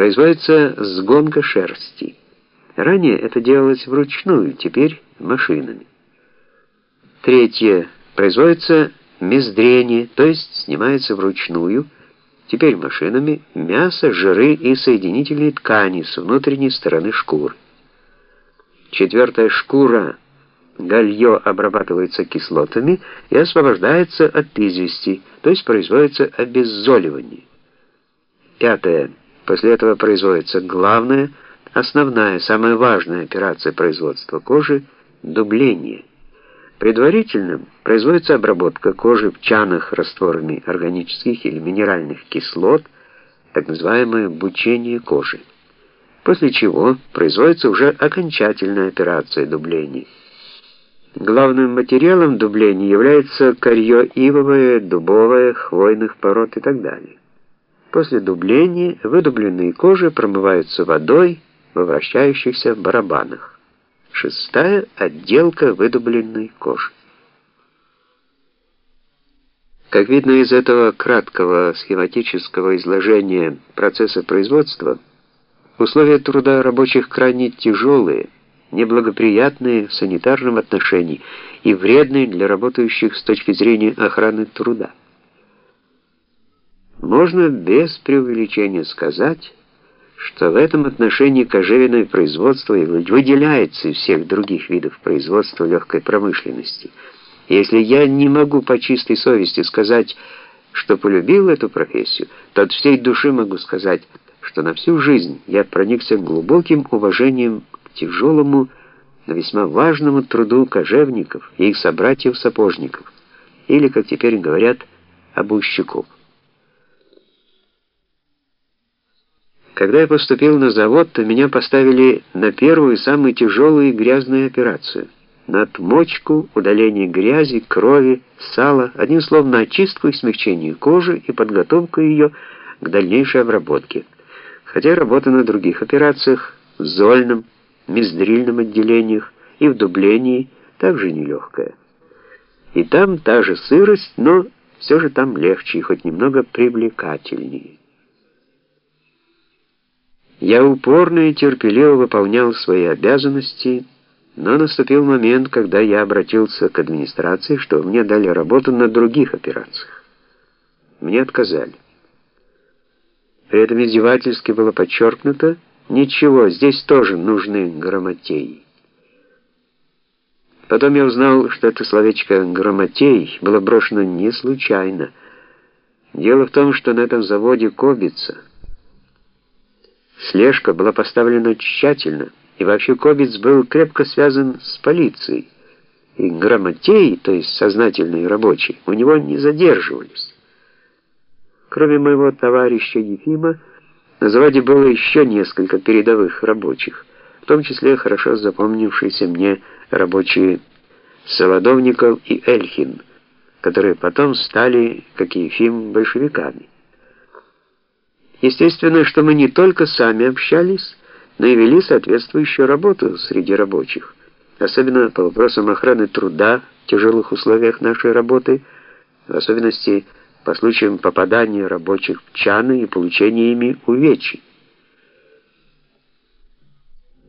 Производится сгонка шерсти. Ранее это делалось вручную, теперь машинами. Третье. Производится мездрение, то есть снимается вручную, теперь машинами, мясо, жиры и соединительные ткани с внутренней стороны шкуры. Четвертая шкура, галье обрабатывается кислотами и освобождается от извести, то есть производится обеззоливание. Пятое. После этого производится главная, основная, самая важная операция производства кожи – дубление. Предварительно производится обработка кожи в чанах растворами органических или минеральных кислот, так называемое бучение кожи после чего производится уже окончательная операция дубления. Главным материалом дубления является корье ивовое, дубовое, хвойных пород и так далее. После дубления выдубленные кожи промываются водой во вращающихся барабанах. Шестая – отделка выдубленной кожи. Как видно из этого краткого схематического изложения процесса производства – Условия труда рабочих крайне тяжелые, неблагоприятные в санитарном отношении и вредные для работающих с точки зрения охраны труда. Можно без преувеличения сказать, что в этом отношении кожевенное производство выделяется из всех других видов производства легкой промышленности. Если я не могу по чистой совести сказать, что полюбил эту профессию, то от всей души могу сказать – что на всю жизнь я проникся глубоким уважением к тяжелому, но весьма важному труду кожевников и их собратьев-сапожников, или, как теперь говорят, обущиков. Когда я поступил на завод, то меня поставили на первую самую тяжелую и грязную операцию. На отмочку, удаление грязи, крови, сала, одним словом, на очистку и смягчение кожи и подготовку ее к дальнейшей обработке хотя работа на других операциях, в зольном, мездрильном отделениях и в дублении также нелегкая. И там та же сырость, но все же там легче и хоть немного привлекательнее. Я упорно и терпеливо выполнял свои обязанности, но наступил момент, когда я обратился к администрации, что мне дали работу на других операциях. Мне отказали. При этом издевательски было подчеркнуто, ничего, здесь тоже нужны грамотеи. Потом я узнал, что это словечко «грамотей» было брошено не случайно. Дело в том, что на этом заводе Кобица слежка была поставлена тщательно, и вообще Кобиц был крепко связан с полицией, и грамотеи, то есть сознательные рабочие, у него не задерживались. Кроме моего товарища Ефима, на заводе было еще несколько передовых рабочих, в том числе хорошо запомнившиеся мне рабочие Солодовников и Эльхин, которые потом стали, как и Ефим, большевиками. Естественно, что мы не только сами общались, но и вели соответствующую работу среди рабочих, особенно по вопросам охраны труда в тяжелых условиях нашей работы, в особенности по случаям попадания рабочих в чаны и получения ими увечий.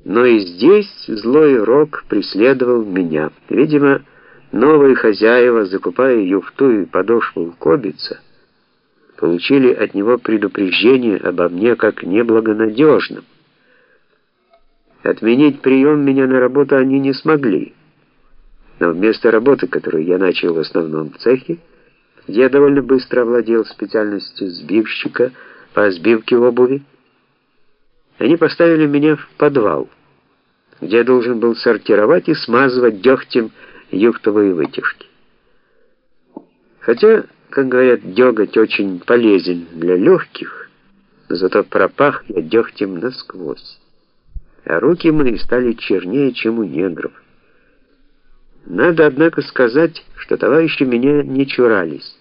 Но и здесь злой рок преследовал меня. Видимо, новые хозяева, закупая юфту и подошву кобица, получили от него предупреждение обо мне как неблагонадежном. Отменить прием меня на работу они не смогли. Но вместо работы, которую я начал в основном цехе, я довольно быстро овладел специальностью сбивщика по сбивке обуви. Они поставили меня в подвал, где я должен был сортировать и смазывать дегтем юфтовые вытяжки. Хотя, как говорят, деготь очень полезен для легких, зато пропах я дегтем насквозь. А руки мои стали чернее, чем у негров. Надо, однако, сказать, что товарищи меня не чурались,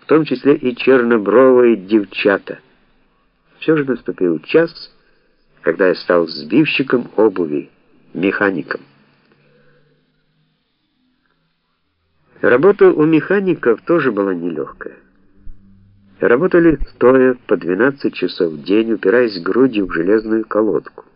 в том числе и чернобровые девчата. Все же наступил час, когда я стал сбивщиком обуви, механиком. Работа у механиков тоже была нелегкая. Работали стоя по 12 часов в день, упираясь грудью в железную колодку.